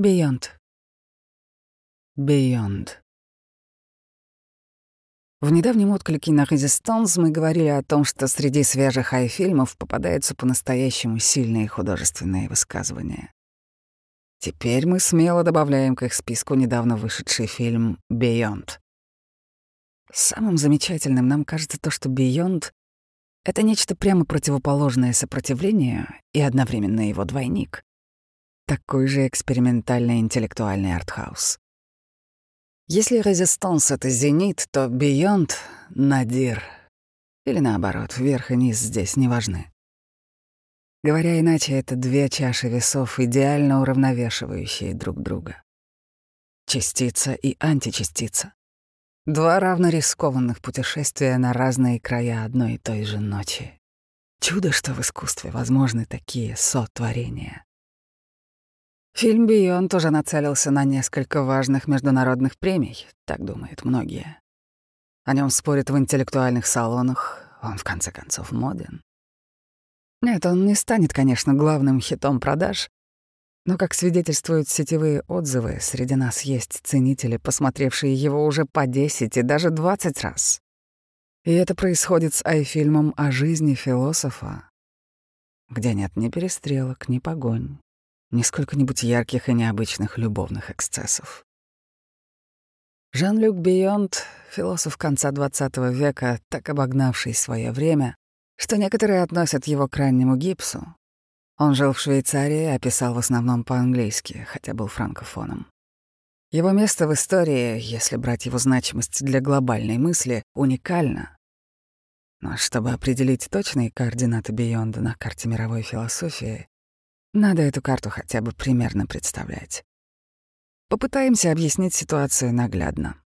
Beyond. Beyond. В недавнем отклике на «Резистанс» мы говорили о том, что среди свежих ай-фильмов попадаются по-настоящему сильные художественные высказывания. Теперь мы смело добавляем к их списку недавно вышедший фильм «Beyond». Самым замечательным нам кажется то, что «Beyond» — это нечто прямо противоположное сопротивлению и одновременно его двойник такой же экспериментальный интеллектуальный артхаус. Если «Резистанс» — это «Зенит», то «Бейонд» — «Надир». Или наоборот, вверх и низ здесь не важны. Говоря иначе, это две чаши весов, идеально уравновешивающие друг друга. Частица и античастица. Два равно рискованных путешествия на разные края одной и той же ночи. Чудо, что в искусстве возможны такие сотворения. Фильм «Бейон» тоже нацелился на несколько важных международных премий, так думают многие. О нем спорят в интеллектуальных салонах, он в конце концов моден. Нет, он не станет, конечно, главным хитом продаж, но, как свидетельствуют сетевые отзывы, среди нас есть ценители, посмотревшие его уже по 10 и даже 20 раз. И это происходит с ай-фильмом о жизни философа, где нет ни перестрелок, ни погонь, ни сколько-нибудь ярких и необычных любовных эксцессов. Жан-Люк Бионд, философ конца XX века, так обогнавший свое время, что некоторые относят его к раннему гипсу. Он жил в Швейцарии, а писал в основном по-английски, хотя был франкофоном. Его место в истории, если брать его значимость для глобальной мысли, уникально. Но чтобы определить точные координаты Бионда на карте мировой философии, надо эту карту хотя бы примерно представлять. Попытаемся объяснить ситуацию наглядно.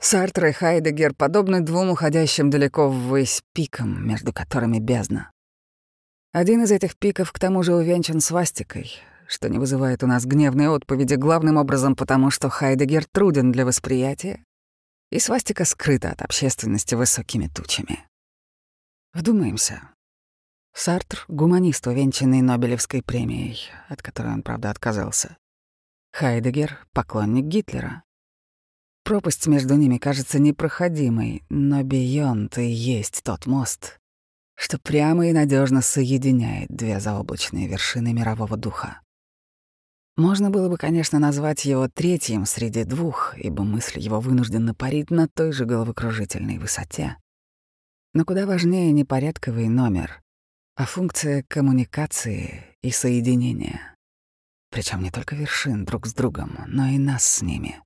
Сартр и Хайдегер подобны двум уходящим далеко ввысь пикам, между которыми бездна. Один из этих пиков к тому же увенчан свастикой, что не вызывает у нас гневной отповеди главным образом потому, что Хайдегер труден для восприятия, и свастика скрыта от общественности высокими тучами. Вдумаемся, Сартр — гуманист, увенчанный Нобелевской премией, от которой он, правда, отказался. Хайдегер — поклонник Гитлера. Пропасть между ними кажется непроходимой, но Бейонт и есть тот мост, что прямо и надежно соединяет две заоблачные вершины мирового духа. Можно было бы, конечно, назвать его третьим среди двух, ибо мысль его вынуждена парить на той же головокружительной высоте. Но куда важнее непорядковый номер, а функция коммуникации и соединения. Причем не только вершин друг с другом, но и нас с ними.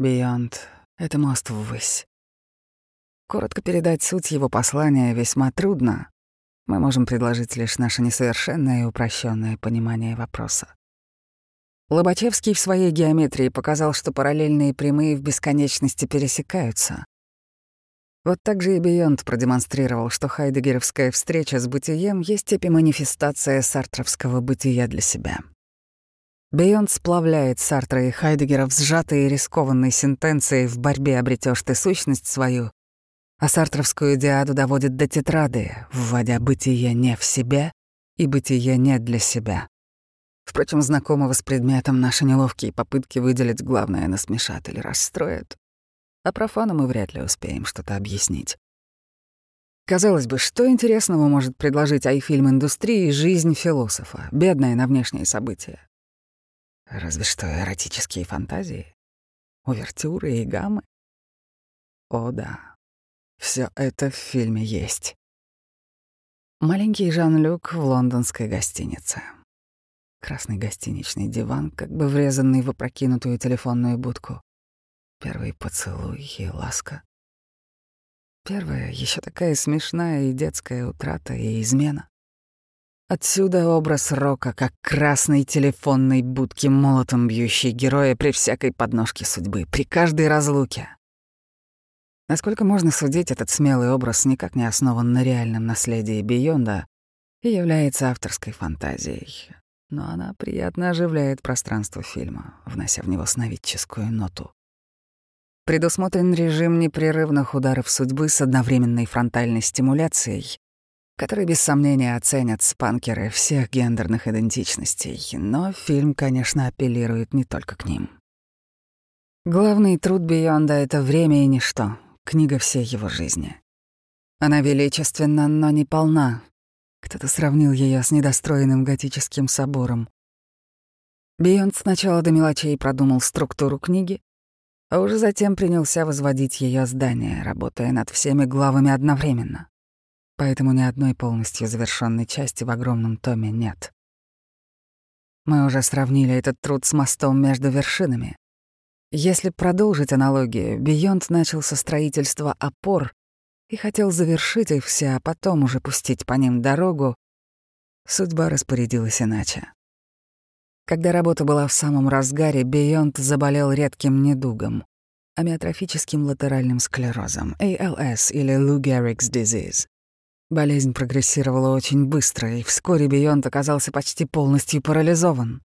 Beyond — это мост ввысь. Коротко передать суть его послания весьма трудно. Мы можем предложить лишь наше несовершенное и упрощенное понимание вопроса. Лобачевский в своей геометрии показал, что параллельные прямые в бесконечности пересекаются, вот так же и Бионд продемонстрировал, что хайдегеровская встреча с бытием есть эпиманифестация сартровского бытия для себя. Бионд сплавляет Сартра и Хайдегера в сжатой и рискованной сентенции «в борьбе обретешь ты сущность свою», а сартровскую диаду доводит до тетрады, вводя бытие не в себя и бытие не для себя. Впрочем, знакомого с предметом наши неловкие попытки выделить главное насмешат или расстроят а профану мы вряд ли успеем что-то объяснить. Казалось бы, что интересного может предложить айфильм индустрии жизнь философа, бедная на внешние события? Разве что эротические фантазии, увертюры и гаммы. О да, все это в фильме есть. Маленький Жан-Люк в лондонской гостинице. Красный гостиничный диван, как бы врезанный в опрокинутую телефонную будку. Первый поцелуй и ласка. Первая еще такая смешная и детская утрата и измена. Отсюда образ Рока как красной телефонной будки молотом бьющей героя при всякой подножке судьбы, при каждой разлуке. Насколько можно судить, этот смелый образ никак не основан на реальном наследии Бионда и является авторской фантазией. Но она приятно оживляет пространство фильма, внося в него сновидческую ноту. Предусмотрен режим непрерывных ударов судьбы с одновременной фронтальной стимуляцией, который без сомнения оценят спанкеры всех гендерных идентичностей, но фильм, конечно, апеллирует не только к ним. Главный труд Бионда — это время и ничто, книга всей его жизни. Она величественна, но не полна. Кто-то сравнил ее с недостроенным готическим собором. Бионд сначала до мелочей продумал структуру книги, а уже затем принялся возводить ее здание, работая над всеми главами одновременно поэтому ни одной полностью завершенной части в огромном томе нет. Мы уже сравнили этот труд с мостом между вершинами. Если продолжить аналогию, Бионд начал со строительства опор и хотел завершить их все, а потом уже пустить по ним дорогу, судьба распорядилась иначе. Когда работа была в самом разгаре, Бионд заболел редким недугом — амиотрофическим латеральным склерозом, ALS или Lou Gehrig's disease. Болезнь прогрессировала очень быстро, и вскоре Бионд оказался почти полностью парализован,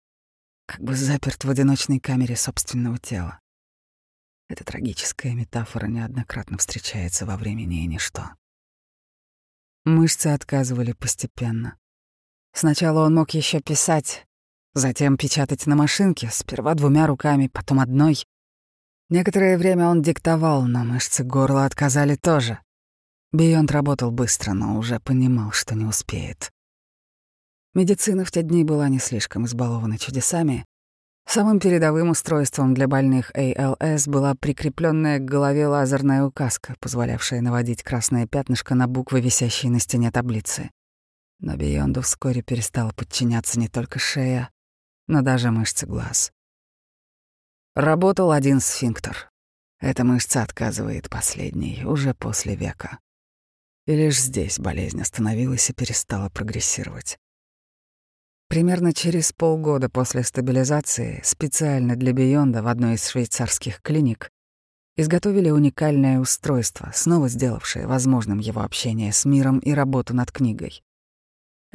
как бы заперт в одиночной камере собственного тела. Эта трагическая метафора неоднократно встречается во времени и ничто. Мышцы отказывали постепенно. Сначала он мог еще писать, затем печатать на машинке, сперва двумя руками, потом одной. Некоторое время он диктовал, но мышцы горла отказали тоже. Бионд работал быстро, но уже понимал, что не успеет. Медицина в те дни была не слишком избалована чудесами. Самым передовым устройством для больных ALS была прикрепленная к голове лазерная указка, позволявшая наводить красное пятнышко на буквы, висящие на стене таблицы. Но Бионду вскоре перестала подчиняться не только шея, но даже мышцы глаз. Работал один сфинктер. Эта мышца отказывает последний, уже после века. И лишь здесь болезнь остановилась и перестала прогрессировать. Примерно через полгода после стабилизации специально для Бионда в одной из швейцарских клиник изготовили уникальное устройство, снова сделавшее возможным его общение с миром и работу над книгой.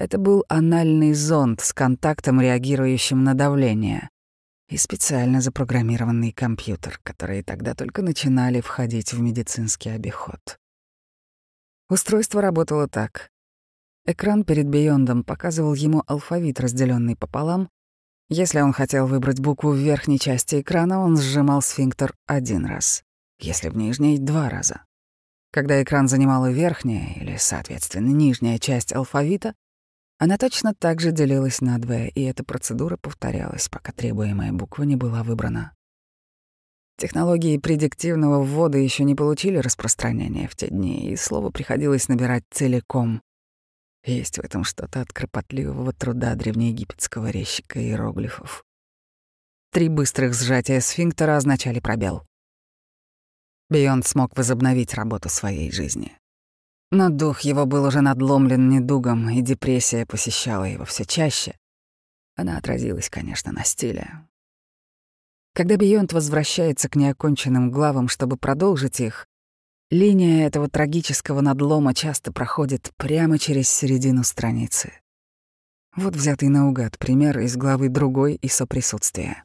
Это был анальный зонд с контактом, реагирующим на давление, и специально запрограммированный компьютер, которые тогда только начинали входить в медицинский обиход. Устройство работало так. Экран перед Биондом показывал ему алфавит, разделенный пополам. Если он хотел выбрать букву в верхней части экрана, он сжимал сфинктер один раз, если в нижней — два раза. Когда экран занимала верхняя или, соответственно, нижняя часть алфавита, она точно так же делилась надвое, и эта процедура повторялась, пока требуемая буква не была выбрана. Технологии предиктивного ввода еще не получили распространения в те дни, и слово приходилось набирать целиком. Есть в этом что-то от кропотливого труда древнеегипетского резчика иероглифов. Три быстрых сжатия сфинктера означали пробел. Бионд смог возобновить работу своей жизни. Но дух его был уже надломлен недугом, и депрессия посещала его все чаще. Она отразилась, конечно, на стиле. Когда Бионд возвращается к неоконченным главам, чтобы продолжить их, линия этого трагического надлома часто проходит прямо через середину страницы. Вот взятый наугад пример из главы другой и соприсутствия.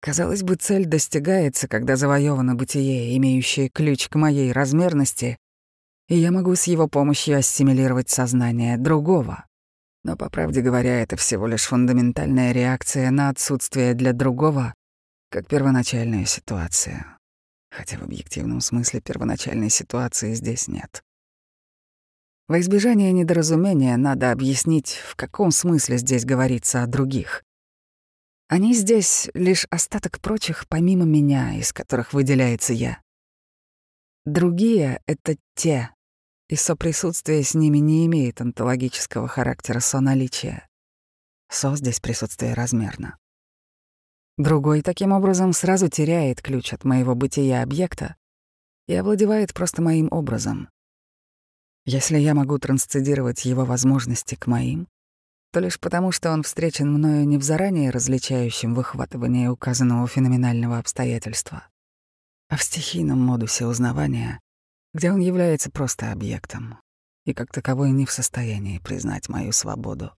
Казалось бы, цель достигается, когда завоевано бытие, имеющее ключ к моей размерности, и я могу с его помощью ассимилировать сознание другого. Но, по правде говоря, это всего лишь фундаментальная реакция на отсутствие для другого, как первоначальная ситуация. Хотя в объективном смысле первоначальной ситуации здесь нет. Во избежание недоразумения надо объяснить, в каком смысле здесь говорится о других. Они здесь лишь остаток прочих помимо меня, из которых выделяется я. Другие — это те, и соприсутствие с ними не имеет онтологического характера соналичия. Со здесь присутствие размерно. Другой таким образом сразу теряет ключ от моего бытия объекта и овладевает просто моим образом. Если я могу трансцедировать его возможности к моим, то лишь потому, что он встречен мною не в заранее различающем выхватывании указанного феноменального обстоятельства, а в стихийном модусе узнавания, где он является просто объектом и как таковой не в состоянии признать мою свободу.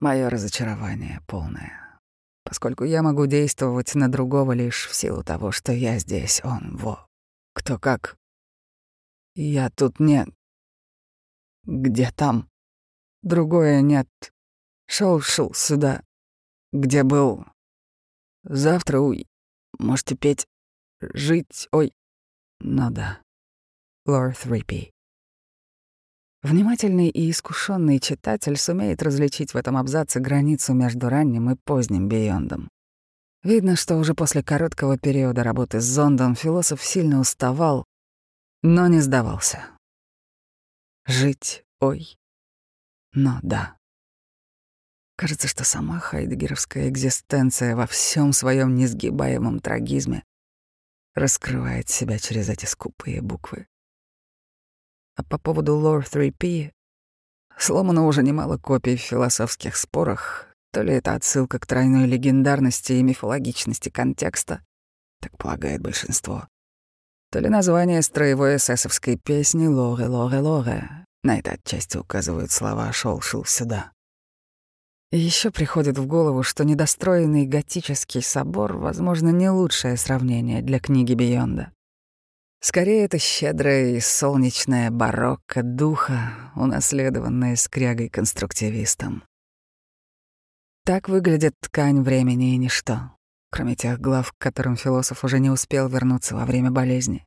Мое разочарование полное, поскольку я могу действовать на другого лишь в силу того, что я здесь, он, во. Кто как. Я тут нет. Где там? Другое нет. Шел, шел сюда. Где был? Завтра, уй. Можете петь. Жить, ой. Надо. Лорд Риппи. Внимательный и искушенный читатель сумеет различить в этом абзаце границу между ранним и поздним биондом. Видно, что уже после короткого периода работы с зондом философ сильно уставал, но не сдавался. Жить, ой, но да. Кажется, что сама хайдегеровская экзистенция во всем своем несгибаемом трагизме раскрывает себя через эти скупые буквы. А по поводу Lore 3P сломано уже немало копий в философских спорах, то ли это отсылка к тройной легендарности и мифологичности контекста, так полагает большинство, то ли название строевой эсэсовской песни «Лоре, лоре, лоре». На это отчасти указывают слова «шел, шел сюда». Еще приходит в голову, что недостроенный готический собор, возможно, не лучшее сравнение для книги Бионда. Скорее, это щедрая и солнечная барокко духа, унаследованная скрягой-конструктивистом. Так выглядит ткань времени и ничто, кроме тех глав, к которым философ уже не успел вернуться во время болезни.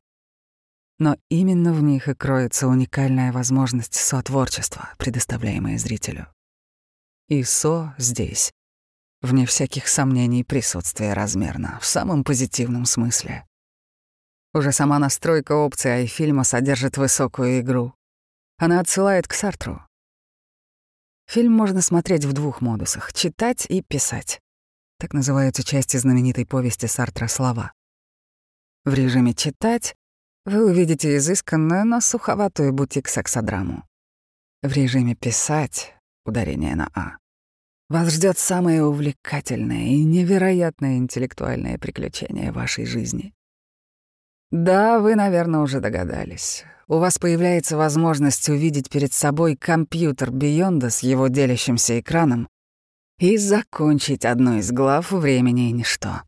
Но именно в них и кроется уникальная возможность сотворчества, предоставляемая зрителю. И со здесь, вне всяких сомнений, присутствие размерно, в самом позитивном смысле. Уже сама настройка опции айфильма содержит высокую игру. Она отсылает к Сартру. Фильм можно смотреть в двух модусах — читать и писать. Так называются части знаменитой повести Сартра «Слова». В режиме «читать» вы увидите изысканную, но суховатую бутик-сексодраму. В режиме «писать» — ударение на «а» вас ждет самое увлекательное и невероятное интеллектуальное приключение вашей жизни. Да, вы, наверное, уже догадались. У вас появляется возможность увидеть перед собой компьютер Бионда с его делящимся экраном и закончить одну из глав «Времени и ничто».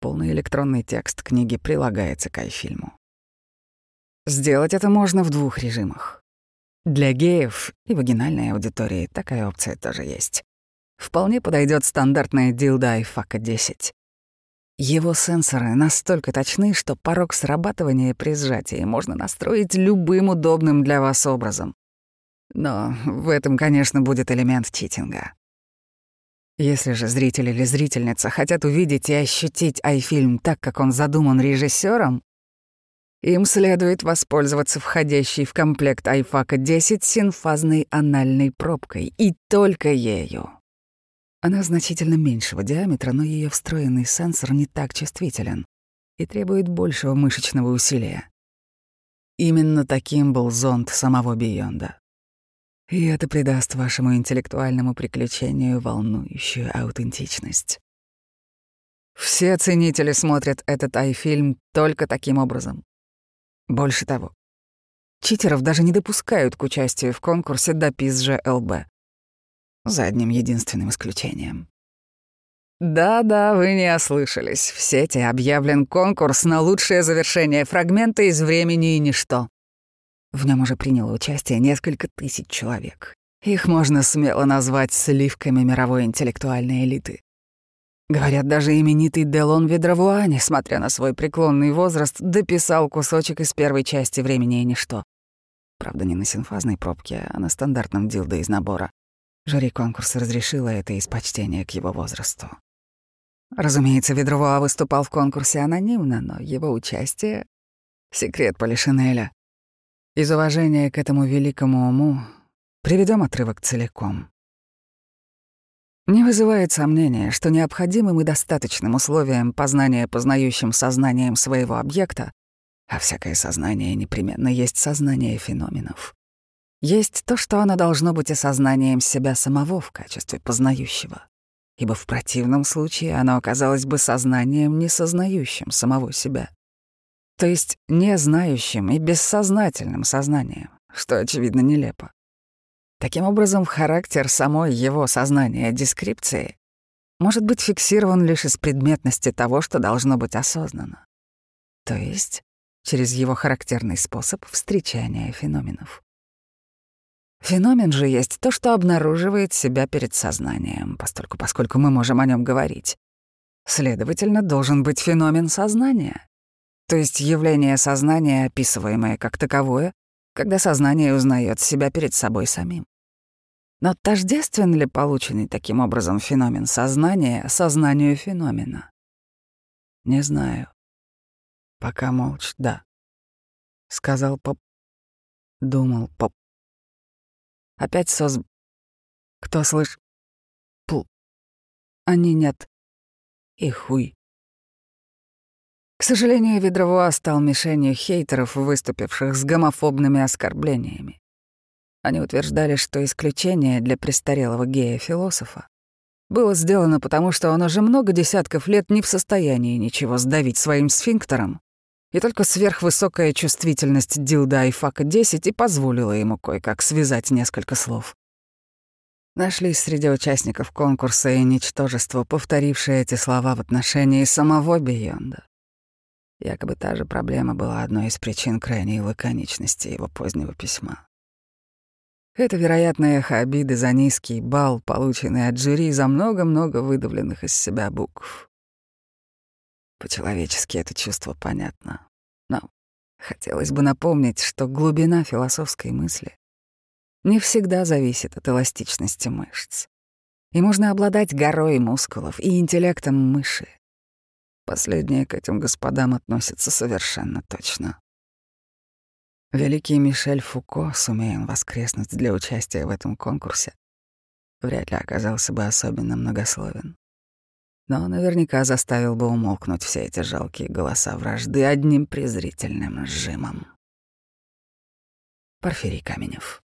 Полный электронный текст книги прилагается к фильму. Сделать это можно в двух режимах. Для геев и вагинальной аудитории такая опция тоже есть. Вполне подойдет стандартная дилда iFACA 10. Его сенсоры настолько точны, что порог срабатывания при сжатии можно настроить любым удобным для вас образом. Но в этом, конечно, будет элемент читинга. Если же зритель или зрительница хотят увидеть и ощутить айфильм так, как он задуман режиссером, им следует воспользоваться входящей в комплект iFACA 10 синфазной анальной пробкой, и только ею. Она значительно меньшего диаметра, но ее встроенный сенсор не так чувствителен и требует большего мышечного усилия. Именно таким был зонд самого Бионда. И это придаст вашему интеллектуальному приключению волнующую аутентичность. Все ценители смотрят этот ай-фильм только таким образом. Больше того, читеров даже не допускают к участию в конкурсе до ЛБ за одним единственным исключением. Да-да, вы не ослышались. В сети объявлен конкурс на лучшее завершение фрагмента из «Времени и ничто». В нем уже приняло участие несколько тысяч человек. Их можно смело назвать сливками мировой интеллектуальной элиты. Говорят, даже именитый Делон Ведравуа, несмотря на свой преклонный возраст, дописал кусочек из первой части «Времени и ничто». Правда, не на синфазной пробке, а на стандартном дилдо из набора. Жюри конкурса разрешило это из почтения к его возрасту. Разумеется, Ведрова выступал в конкурсе анонимно, но его участие — секрет Полишинеля. Из уважения к этому великому уму приведем отрывок целиком. Не вызывает сомнения, что необходимым и достаточным условием познания познающим сознанием своего объекта, а всякое сознание непременно есть сознание феноменов, есть то, что оно должно быть осознанием себя самого в качестве познающего, ибо в противном случае оно оказалось бы сознанием, не сознающим самого себя. То есть не знающим и бессознательным сознанием, что, очевидно, нелепо. Таким образом, характер самой его сознания дескрипции может быть фиксирован лишь из предметности того, что должно быть осознано. То есть через его характерный способ встречания феноменов. Феномен же есть то, что обнаруживает себя перед сознанием, постольку, поскольку мы можем о нем говорить. Следовательно, должен быть феномен сознания, то есть явление сознания, описываемое как таковое, когда сознание узнает себя перед собой самим. Но тождествен ли полученный таким образом феномен сознания сознанию феномена? Не знаю. Пока молча, да. Сказал Поп. Думал Поп. Опять соз... Кто слышь? Пл. Они нет. И хуй. К сожалению, Ведровуа стал мишенью хейтеров, выступивших с гомофобными оскорблениями. Они утверждали, что исключение для престарелого гея-философа было сделано потому, что он уже много десятков лет не в состоянии ничего сдавить своим сфинктером, и только сверхвысокая чувствительность Дилда Айфака-10 и позволила ему кое-как связать несколько слов. Нашлись среди участников конкурса и ничтожество, повторившие эти слова в отношении самого Бионда. Якобы та же проблема была одной из причин крайней лаконичности его позднего письма. Это, вероятно, эхо обиды за низкий балл, полученный от жюри за много-много выдавленных из себя букв. По-человечески это чувство понятно. Но хотелось бы напомнить, что глубина философской мысли не всегда зависит от эластичности мышц. И можно обладать горой мускулов и интеллектом мыши. Последнее к этим господам относится совершенно точно. Великий Мишель Фуко, сумея он воскреснуть для участия в этом конкурсе, вряд ли оказался бы особенно многословен. Но наверняка заставил бы умолкнуть все эти жалкие голоса вражды одним презрительным сжимом. Порфирий Каменев